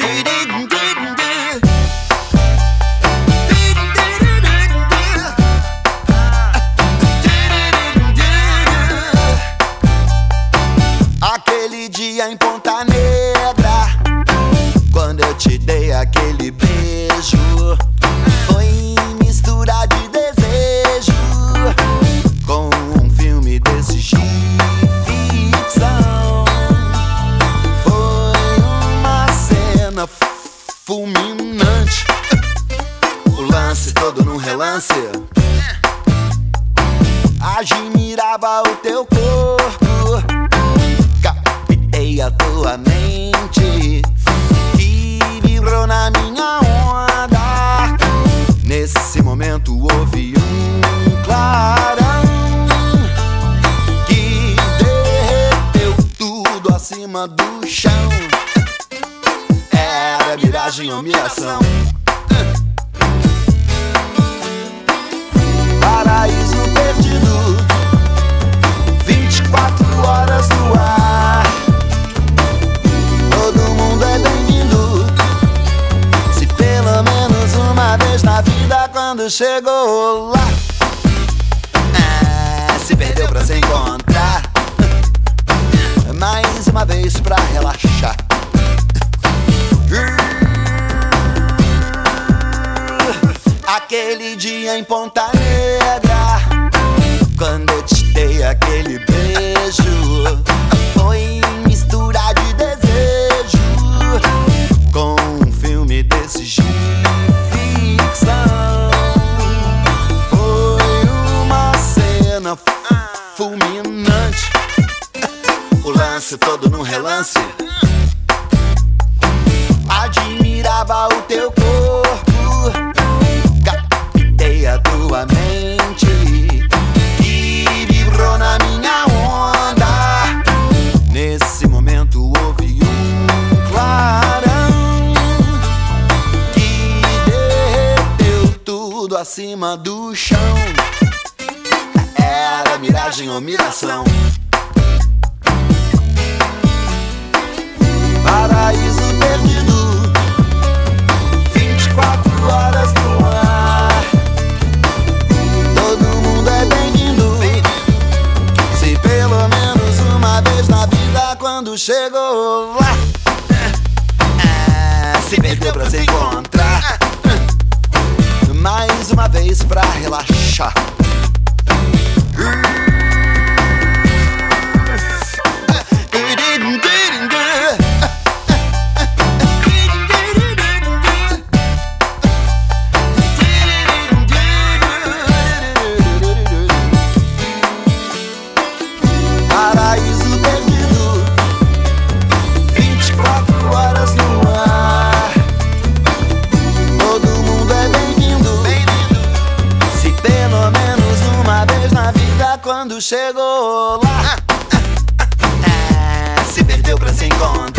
Aquele fulminante, o lance todo num relance. Admirava o teu corpo a tua mente que vibrou na minha onda. Nesse momento houve um clarão que derreteu tudo acima do chão. Era miragem ou miração. Paraíso perdido, 24 horas no ar. quando chegou lá. Aquele dia em Ponta Negra, quando eu te dei aquele beijo. fulminante. O lance todo num relance. Admirava o teu corpo, acima do chão miragem ou miração. Paraíso perdido, 24 horas no ar. Todo mundo é bem-vindo. Se pelo menos uma vez na vida, quando chegou lá, é, se perdeu pra se encontrar. Mais uma vez pra relaxar. Quando chegou lá. É, se perdeu pra se encontrar.